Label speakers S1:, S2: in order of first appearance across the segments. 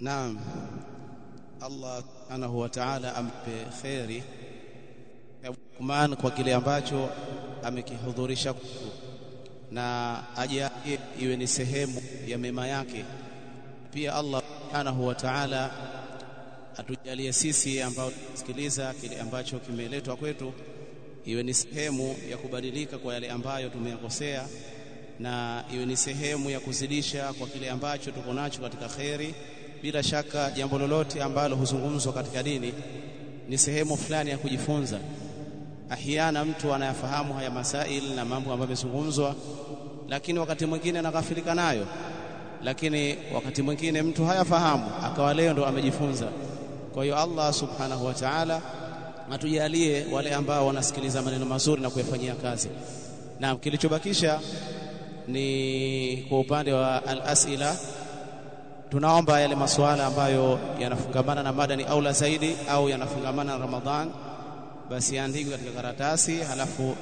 S1: Naam, Allah subhanahu wa ta'ala ampe khairi Uthman kwa kile ambacho amekihudhurisha na ajalie iwe ni sehemu ya mema yake. Pia Allah subhanahu wa ta'ala atujalie sisi ambao tunasikiliza kile ambacho kimeletwa kwetu iwe ni sehemu ya kubadilika kwa yale ambayo tumeyakosea na iwe ni sehemu ya kuzidisha kwa kile ambacho tuko nacho katika kheri. Bila shaka jambo lolote ambalo huzungumzwa katika dini ni sehemu fulani ya kujifunza. Ahiana mtu anayafahamu haya masail na mambo ambayo yamezungumzwa, lakini wakati mwingine anaghafilika nayo, lakini wakati mwingine mtu hayafahamu akawa leo ndo amejifunza. Kwa hiyo Allah subhanahu wa ta'ala atujalie wale ambao wanasikiliza maneno mazuri na kuyafanyia kazi. Na kilichobakisha ni kwa upande wa al-asila, tunaomba yale masuala ambayo yanafungamana na mada ni aula zaidi au yanafungamana na Ramadhan, basi yaandikwe katika karatasi halafu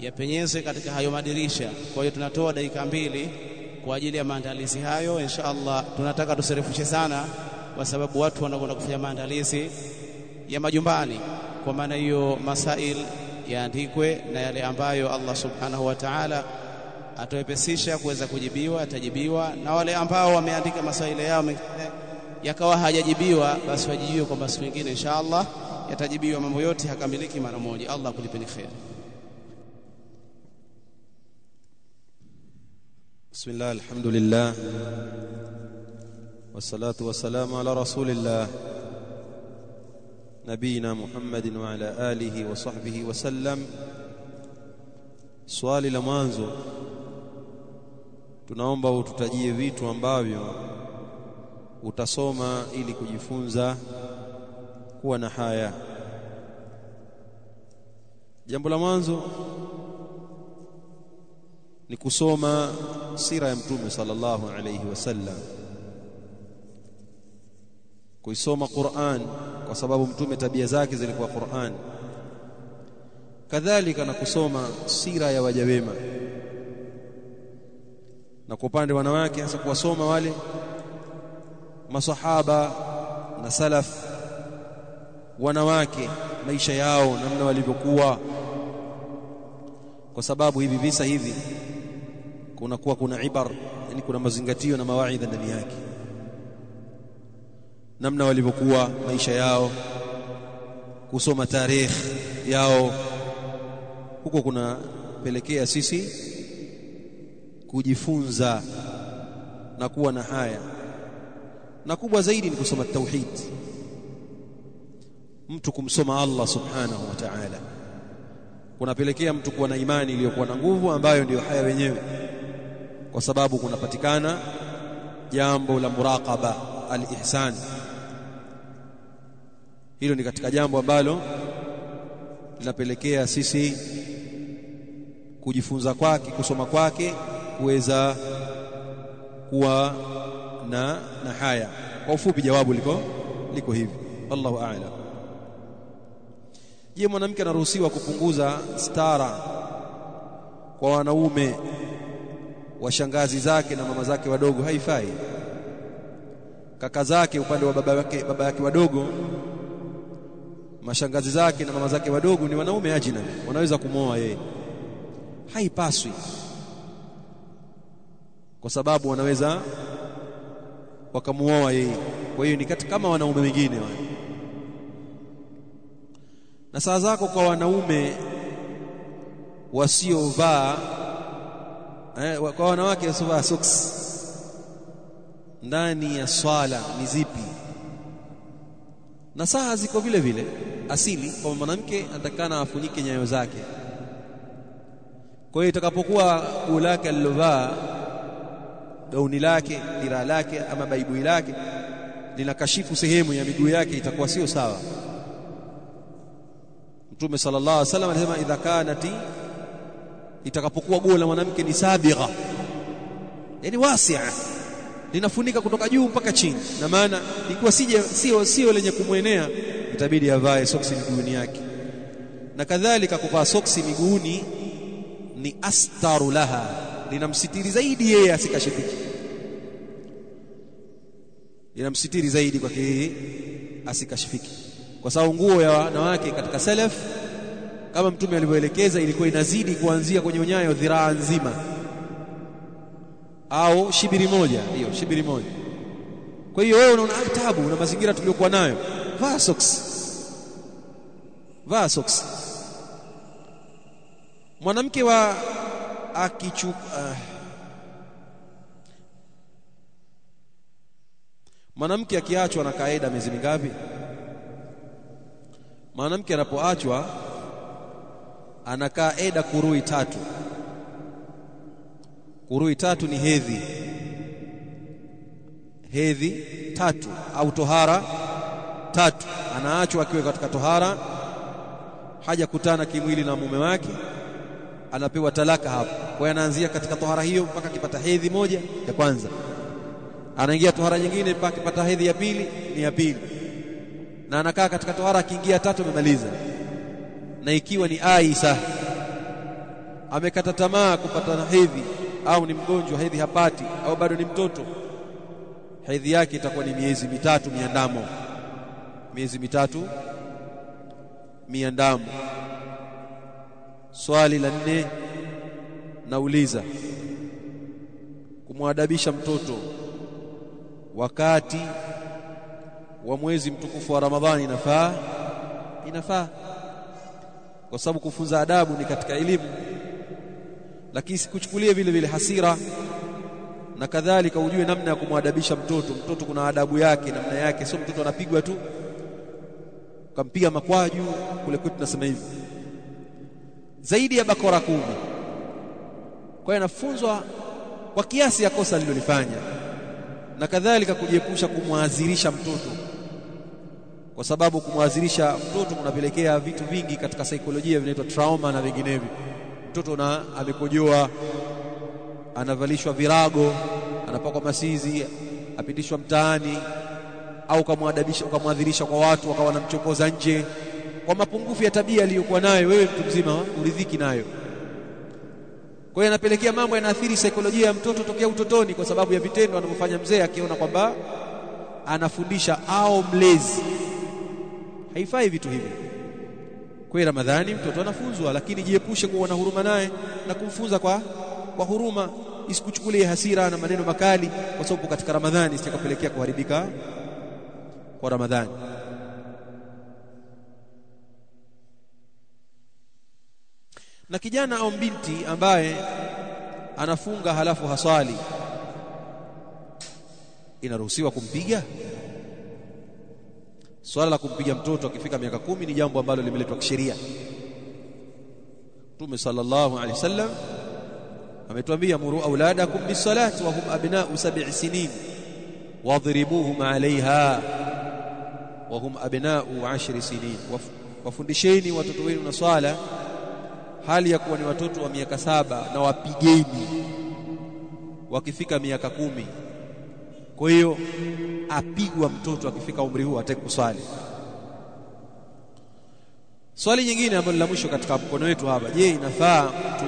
S1: yapenyezwe katika hayo madirisha. Kwa hiyo tunatoa dakika mbili kwa ajili ya maandalizi hayo. Insha Allah tunataka tusirefushe sana, kwa sababu watu wanakwenda kufanya maandalizi ya majumbani. Kwa maana hiyo masail yaandikwe na yale ambayo Allah subhanahu wa ta'ala atawepesisha kuweza kujibiwa atajibiwa, na wale ambao wameandika masaili yao yakawa hajajibiwa, basi wajibiwe kwamba siku nyingine insha Allah yatajibiwa. Mambo yote hakamiliki mara moja. Allah kulipeni kheri.
S2: Bismillah, alhamdulillah wassalatu wassalamu ala rasulillah nabiyina Muhammadin wa ala alihi wa sahbihi wa tunaomba ututajie vitu ambavyo utasoma ili kujifunza kuwa na haya. Jambo la mwanzo ni kusoma sira ya Mtume sallallahu alayhi wasallam, kuisoma Qur'an kwa sababu Mtume tabia zake zilikuwa Qur'an, kadhalika na kusoma sira ya waja wema na kwa upande wanawake hasa kuwasoma wale masahaba na salaf wanawake maisha yao namna walivyokuwa, kwa sababu hivi visa hivi kunakuwa kuna ibar, yani kuna mazingatio na mawaidha ndani yake, namna walivyokuwa maisha yao, kusoma tarehe yao, huko kunapelekea sisi kujifunza na kuwa na haya, na kubwa zaidi ni kusoma tauhid, mtu kumsoma Allah subhanahu wa ta'ala. Kunapelekea mtu kuwa na imani iliyokuwa na nguvu, ambayo ndiyo haya wenyewe, kwa sababu kunapatikana jambo la muraqaba al-ihsan. Hilo ni katika jambo ambalo linapelekea sisi kujifunza kwake, kusoma kwake kuweza kuwa na, na haya. Kwa ufupi jawabu liko liko hivi, Allahu a'lam. Je, mwanamke anaruhusiwa kupunguza stara kwa wanaume wa shangazi zake na mama zake wadogo? Haifai. Kaka zake upande wa baba yake, baba yake wadogo, mashangazi zake na mama zake wadogo ni wanaume ajina wanaweza kumooa yeye, haipaswi kwa sababu wanaweza wakamuoa yeye. Kwa hiyo ni kati kama wanaume wengine wale. Na saa zako kwa wanaume wasiovaa eh, kwa wanawake wasiovaa socks ndani ya swala ni zipi? Na saa ziko vile vile asili, kwa mwanamke atakana afunike nyayo zake. Kwa hiyo itakapokuwa guo lake alilovaa gauni lake dira lake ama baibui lake linakashifu sehemu ya miguu yake, itakuwa sio sawa. Mtume sallallahu alaihi wasallam alisema idha kanati, itakapokuwa guo la mwanamke ni sabigha, yani wasia, linafunika kutoka juu mpaka chini, na maana ikiwa sio sio lenye kumwenea, itabidi avae soksi miguuni yake, na kadhalika kuvaa soksi miguuni ni astaru laha linamsitiri zaidi yeye asikashifiki. Inamsitiri zaidi kwa yeye asikashifiki kwa sababu nguo ya wanawake katika salaf kama mtume alivyoelekeza ilikuwa inazidi kuanzia kwenye unyayo dhiraa nzima. Au shibiri moja hiyo shibiri moja. Kwa hiyo wewe unaona taabu na mazingira tuliyokuwa nayo. Vaa socks. Vaa socks. Mwanamke wa akichukua uh, mwanamke akiachwa na kaida miezi mingapi? Mwanamke anapoachwa anakaa eda kurui tatu. Kurui tatu ni hedhi. Hedhi tatu. Au tohara tatu. Anaachwa akiwa katika tohara haja kutana kimwili na mume wake anapewa talaka hapo. Kwa anaanzia katika tohara hiyo mpaka akipata hedhi moja ya kwanza anaingia tohara nyingine mpaka akipata hedhi ya pili ni ya pili. Na anakaa katika tohara akiingia tatu amemaliza. Na ikiwa ni Aisha amekata tamaa kupata hedhi au ni mgonjwa hedhi hapati au bado ni mtoto hedhi yake itakuwa ni miezi mitatu miandamo. Miezi mitatu miandamo. Swali la nne nauliza kumwadabisha mtoto wakati wa mwezi mtukufu wa Ramadhani inafaa? Inafaa. Kwa sababu kufunza adabu ni katika elimu. Lakini sikuchukulie vile vile hasira. Na kadhalika ujue namna ya kumwadabisha mtoto. Mtoto kuna adabu yake namna yake. Sio mtoto anapigwa tu. Ukampiga makwaju kule kwetu tunasema hivi. Zaidi ya bakora kumi. Kwa hiyo anafunzwa kwa kiasi ya kosa alilolifanya na kadhalika kujiepusha kumwadhirisha mtoto. Kwa sababu kumwadhirisha mtoto kunapelekea vitu vingi katika saikolojia vinaitwa trauma na vinginevyo. Mtoto na amekojoa anavalishwa virago anapakwa masizi apitishwa mtaani au kamwadabisha ukamwadhirisha kwa watu wakawa wanamchokoza nje. Kwa mapungufu ya tabia aliyokuwa nayo wewe mtu mzima uridhiki nayo kwa hiyo yanapelekea mambo yanaathiri saikolojia ya mtoto tokea utotoni kwa sababu ya vitendo anavyofanya mzee akiona kwamba anafundisha au mlezi. Haifai vitu hivi. Kwa hiyo Ramadhani mtoto anafunzwa lakini jiepushe kuwa na huruma naye na kumfunza kwa kwa huruma. Isikuchukulie hasira na maneno makali kwa sababu katika Ramadhani sitakapelekea kuharibika kwa Ramadhani na kijana au binti ambaye anafunga halafu haswali inaruhusiwa kumpiga? Swala la kumpiga mtoto akifika miaka kumi ni jambo ambalo limeletwa kisheria. Mtume sallallahu alaihi wasallam ametuambia muru auladakum bisalati wa hum abna'u sab'i sinin wadhribuhum 'alayha wa hum abna'u 'ashri sinin. Wafundisheni watoto wenu na swala hali ya kuwa ni watoto wa miaka saba na wapigeni. Wakifika miaka kumi. Kwa hiyo apigwa mtoto akifika umri huu atake kuswali. Swali nyingine ambalo la mwisho katika mkono wetu hapa. Je inafaa mtu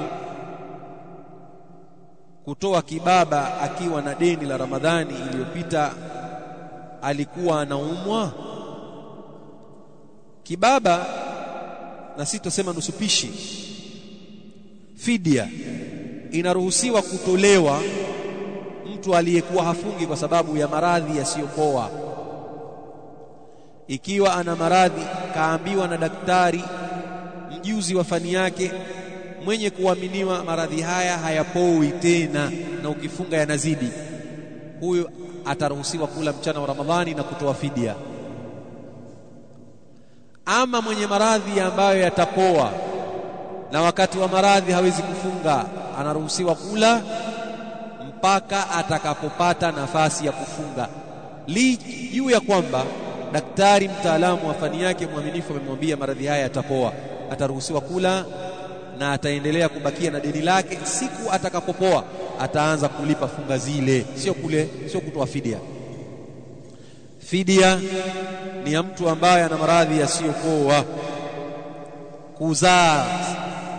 S2: kutoa kibaba akiwa na deni la Ramadhani iliyopita alikuwa anaumwa? Kibaba na sitosema nusu pishi fidia. Inaruhusiwa kutolewa mtu aliyekuwa hafungi kwa sababu ya maradhi yasiyopoa ikiwa ana maradhi kaambiwa na daktari mjuzi wa fani yake mwenye kuaminiwa maradhi haya hayapoi tena na ukifunga yanazidi huyo ataruhusiwa kula mchana wa Ramadhani na kutoa fidia. Ama mwenye maradhi ambayo yatapoa na wakati wa maradhi hawezi kufunga anaruhusiwa kula mpaka atakapopata nafasi ya kufunga. Li juu ya kwamba daktari mtaalamu wa fani yake mwaminifu amemwambia maradhi haya yatapoa. Ataruhusiwa kula na ataendelea kubakia na deni lake. Siku atakapopoa ataanza kulipa funga zile. Sio kule sio kutoa fidia. Fidia ni ya mtu ambaye ana maradhi yasiyopoa. Kuzaa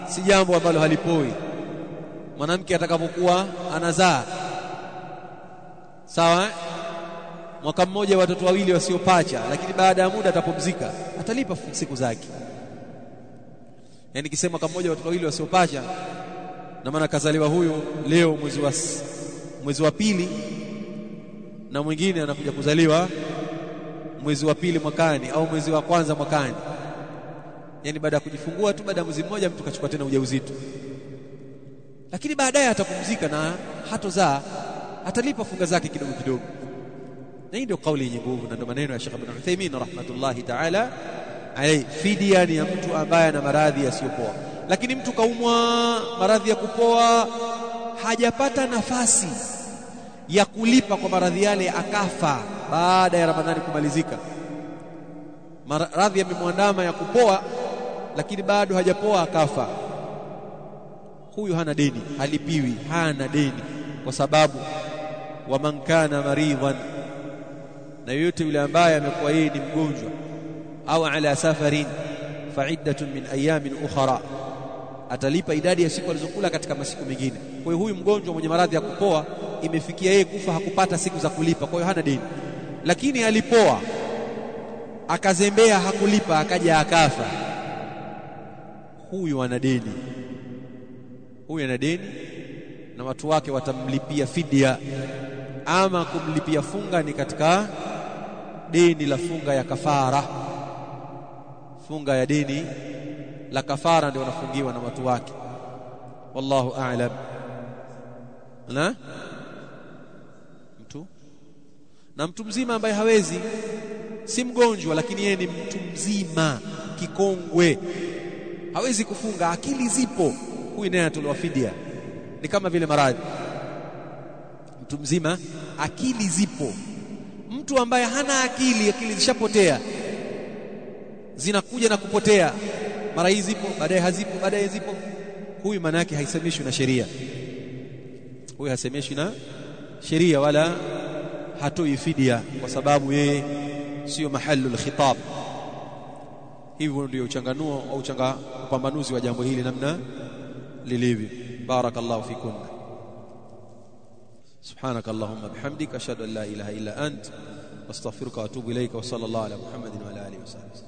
S2: si jambo ambalo halipoi. Mwanamke atakapokuwa anazaa. Sawa mwaka mmoja watoto wawili wasiopacha lakini baada ya muda atapumzika atalipa siku zake. Yani kisema mwaka mmoja watoto wawili wasiopacha na maana kazaliwa huyu leo mwezi wa mwezi wa pili na mwingine anakuja kuzaliwa mwezi wa pili mwakani au mwezi wa kwanza mwakani yani baada ya kujifungua tu baada ya mwezi mmoja mtu kachukua tena ujauzito. Lakini baadaye atapumzika na hatozaa atalipa funga zake kidogo kidogo. Na hii ndio kauli yenye nguvu na ndio maneno ya Sheikh Ibn Uthaymeen rahmatullahi ta'ala alayhi. Fidia ni ya mtu ambaye ana maradhi yasiyopoa. Lakini mtu kaumwa maradhi ya kupoa hajapata nafasi ya kulipa kwa maradhi yale akafa baada ya Ramadhani kumalizika. Maradhi yamemwandama ya kupoa lakini bado hajapoa akafa. Huyu hana deni halipiwi hana deni kwa sababu wa man kana maridhan. Na yote yule ambaye amekuwa yeye ni mgonjwa au ala safarin fa'iddatun min ayamin ukhra atalipa idadi ya siku alizokula katika masiku mengine. Kwa hiyo huyu mgonjwa mwenye maradhi ya kupoa imefikia yeye kufa hakupata siku za kulipa kwa hiyo hana deni. Lakini alipoa akazembea hakulipa akaja akafa huyu ana deni. Huyu ana deni na watu wake watamlipia fidia. Ama kumlipia funga ni katika deni la funga ya kafara. Funga ya deni la kafara ndio wanafungiwa na watu wake. Wallahu a'lam. Na? Mtu? Na mtu mzima ambaye hawezi si mgonjwa lakini yeye ni mtu mzima kikongwe hawezi kufunga akili zipo. Huyu naye anatolewa fidia ni kama vile maradhi. Mtu mzima akili zipo. Mtu ambaye hana akili akili zishapotea zinakuja na kupotea. Mara hii zipo baadaye hazipo baadaye zipo. Huyu maana yake haisemeshwi na sheria. Huyu hasemeshwi na sheria wala hatoi fidia kwa sababu yeye sio mahalul khitab hivyo ndio uchanganuo au uchanga upambanuzi wa jambo hili namna lilivyo barakallahu fikum سبحانك اللهم بحمدك اشهد ان لا اله الا انت واستغفرك واتوب اليك وصلى الله على محمد وعلى اله وصحبه